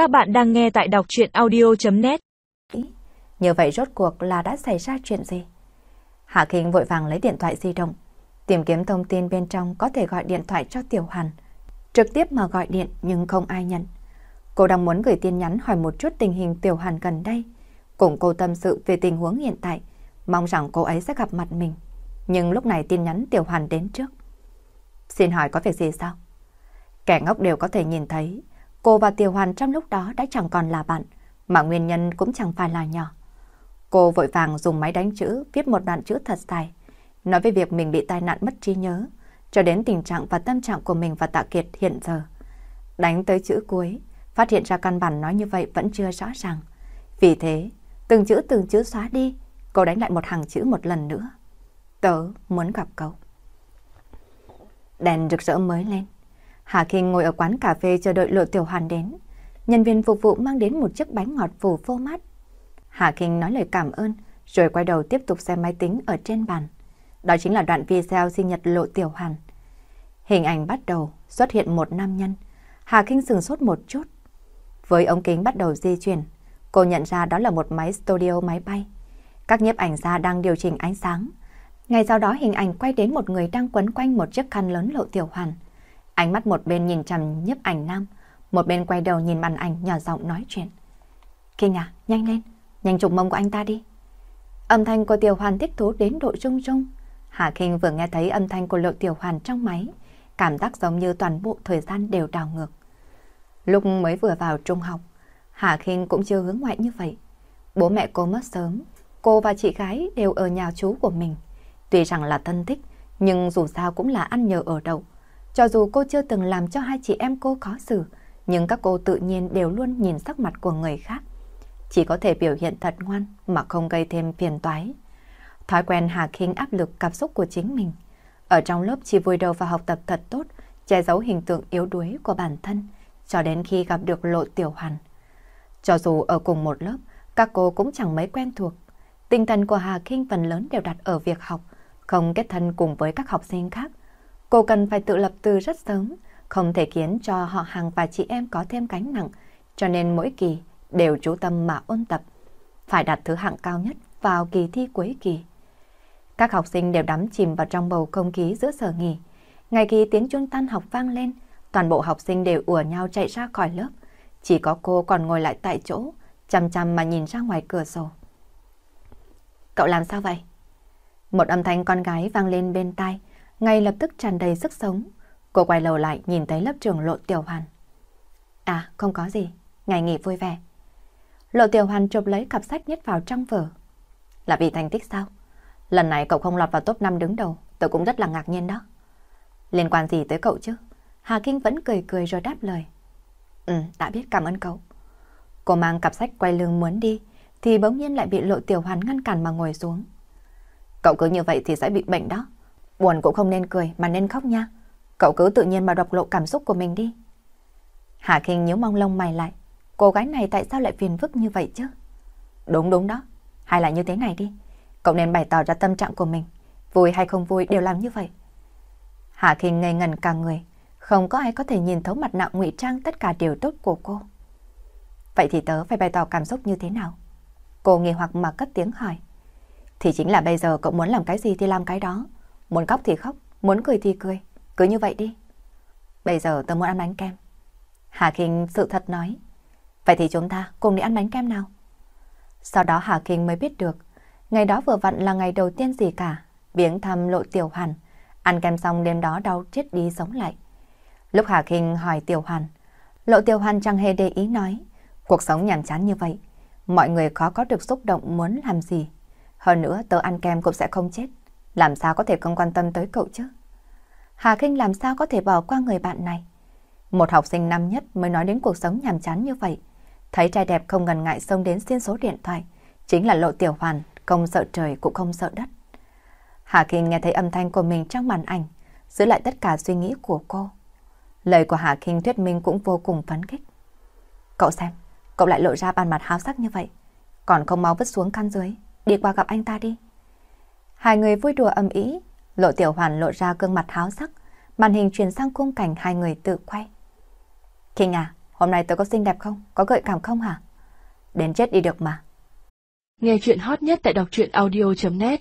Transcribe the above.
Các bạn đang nghe tại đọc chuyện audio.net Như vậy rốt cuộc là đã xảy ra chuyện gì? Hạ Kinh vội vàng lấy điện thoại di động, tìm kiếm thông tin bên trong có thể gọi điện thoại cho Tiểu Hàn. Trực tiếp mà gọi điện nhưng không ai nhận. Cô đang muốn gửi tin nhắn hỏi một chút tình hình Tiểu Hàn gần đây, cùng cô tâm sự về tình huống hiện tại, mong rằng cô ấy sẽ gặp mặt mình. Nhưng lúc này tin nhắn Tiểu Hàn đến trước. Xin hỏi có việc gì sao? Kẻ ngốc đều có thể nhìn thấy, cô và Tiểu Hoàn trong lúc đó đã chẳng còn là bạn, mà nguyên nhân cũng chẳng phải là nhỏ. Cô vội vàng dùng máy đánh chữ, viết một đoạn chữ thật dài, nói về việc mình bị tai nạn mất trí nhớ, cho đến tình trạng và tâm trạng của mình và Tạ Kiệt hiện giờ. Đánh tới chữ cuối, phát hiện ra căn bản nói như vậy vẫn chưa rõ ràng. Vì thế, từng chữ từng chữ xóa đi, cô đánh lại một hàng chữ một lần nữa. Tớ muốn gặp cậu. Đèn rực rỡ mới lên. Hà Kinh ngồi ở quán cà phê chờ đợi Lộ Tiểu Hoàn đến. Nhân viên phục vụ mang đến một chiếc bánh ngọt phủ phô mát. Hà Kinh nói lời cảm ơn, rồi quay đầu tiếp tục xem máy tính ở trên bàn. Đó chính là đoạn video sinh nhật Lộ Tiểu Hoàn. Hình ảnh bắt đầu xuất hiện một nam nhân. Hà Kinh sừng sốt một chút. Với ống kính bắt đầu di chuyển, cô nhận ra đó là một máy studio máy bay. Các nhiếp ảnh gia đang điều chỉnh ánh sáng. Ngay sau đó hình ảnh quay đến một người đang quấn quanh một chiếc khăn lớn Lộ Tiểu Hoàn. Ánh mắt một bên nhìn chằm nhiếp ảnh nam, một bên quay đầu nhìn màn ảnh nhỏ giọng nói chuyện. Kinh à, nhanh lên, nhanh chụp mông của anh ta đi. Âm thanh của Tiểu Hoàn thích thú đến độ rung rung. Hà Kinh vừa nghe thấy âm thanh của Lộ Tiểu Hoàn trong máy, cảm giác giống như toàn bộ thời gian đều đảo ngược. Lúc mới vừa vào trung học, Hà Kinh cũng chưa hướng ngoại như vậy. Bố mẹ cô mất sớm, cô và chị gái đều ở nhà chú của mình. Tuy rằng là thân thích, nhưng dù sao cũng là ăn nhờ ở đậu. Cho dù cô chưa từng làm cho hai chị em cô khó xử, nhưng các cô tự nhiên đều luôn nhìn sắc mặt của người khác. Chỉ có thể biểu hiện thật ngoan mà không gây thêm phiền toái. Thói quen Hà Kinh áp lực cảm xúc của chính mình. Ở trong lớp chỉ vui đầu và học tập thật tốt, che giấu hình tượng yếu đuối của bản thân, cho đến khi gặp được lộ tiểu hoàn. Cho dù ở cùng một lớp, các cô cũng chẳng mấy quen thuộc. Tinh thần của Hà Kinh phần lớn đều đặt ở việc học, không kết thân cùng với các học sinh khác. Cô cần phải tự lập từ rất sớm, không thể khiến cho họ hàng và chị em có thêm gánh nặng, cho nên mỗi kỳ đều chú tâm mà ôn tập. Phải đạt thứ hạng cao nhất vào kỳ thi cuối kỳ. Các học sinh đều đắm chìm vào trong bầu không khí giữa giờ nghỉ. Ngày kỳ tiếng chuông tan học vang lên, toàn bộ học sinh đều ùa nhau chạy ra khỏi lớp. Chỉ có cô còn ngồi lại tại chỗ, chăm chăm mà nhìn ra ngoài cửa sổ. Cậu làm sao vậy? Một âm thanh con gái vang lên bên tai, ngay lập tức tràn đầy sức sống. Cô quay đầu lại nhìn thấy lớp trưởng Lộ Tiểu Hoàn. À, không có gì, ngày nghỉ vui vẻ. Lộ Tiểu Hoàn chụp lấy cặp sách nhét vào trong vở. Là vì thành tích sao? Lần này cậu không lọt vào top 5 đứng đầu, tôi cũng rất là ngạc nhiên đó. Liên quan gì tới cậu chứ? Hà Kinh vẫn cười cười rồi đáp lời. Ừ, đã biết cảm ơn cậu. Cô mang cặp sách quay lưng muốn đi, thì bỗng nhiên lại bị Lộ Tiểu Hoàn ngăn cản mà ngồi xuống. Cậu cứ như vậy thì sẽ bị bệnh đó. Buồn cũng không nên cười, mà nên khóc nha. Cậu cứ tự nhiên mà độc lộ cảm xúc của mình đi. Hà Kinh nhíu mong lông mày lại. Cô gái này tại sao lại phiền phức như vậy chứ? Đúng đúng đó. Hay là như thế này đi. Cậu nên bày tỏ ra tâm trạng của mình. Vui hay không vui đều làm như vậy. Hà Kinh ngây ngần cả người. Không có ai có thể nhìn thấu mặt nạ ngụy trang tất cả điều tốt của cô. Vậy thì tớ phải bày tỏ cảm xúc như thế nào? Cô nghi hoặc mà cất tiếng hỏi. Thì chính là bây giờ cậu muốn làm cái gì thì làm cái đó. Muốn khóc thì khóc, muốn cười thì cười. Cứ như vậy đi. Bây giờ tớ muốn ăn bánh kem. Hà Kinh sự thật nói. Vậy thì chúng ta cùng đi ăn bánh kem nào. Sau đó Hà Kinh mới biết được. Ngày đó vừa vặn là ngày đầu tiên gì cả. Viếng thăm lộ tiểu hoàn. Ăn kem xong đêm đó đau chết đi sống lại. Lúc Hà Kinh hỏi tiểu hoàn. Lộ tiểu hoàn chẳng hề để ý nói. Cuộc sống nhàm chán như vậy. Mọi người khó có được xúc động muốn làm gì. Hơn nữa tớ ăn kem cũng sẽ không chết. Làm sao có thể không quan tâm tới cậu chứ? Hà Kinh làm sao có thể bỏ qua người bạn này? Một học sinh năm nhất mới nói đến cuộc sống nhàm chán như vậy. Thấy trai đẹp không ngần ngại xông đến xin số điện thoại. Chính là lộ tiểu hoàn, không sợ trời cũng không sợ đất. Hà Kinh nghe thấy âm thanh của mình trong màn ảnh, giữ lại tất cả suy nghĩ của cô. Lời của Hà Kinh thuyết minh cũng vô cùng phấn khích. Cậu xem, cậu lại lộ ra bàn mặt háo sắc như vậy. Còn không mau vứt xuống căn dưới, đi qua gặp anh ta đi. Hai người vui đùa âm ý, lộ tiểu hoàn lộ ra gương mặt háo sắc, màn hình chuyển sang khung cảnh hai người tự quay. Kinh à, hôm nay tôi có xinh đẹp không? Có gợi cảm không hả? Đến chết đi được mà. Nghe chuyện hot nhất tại đọc truyện audio.net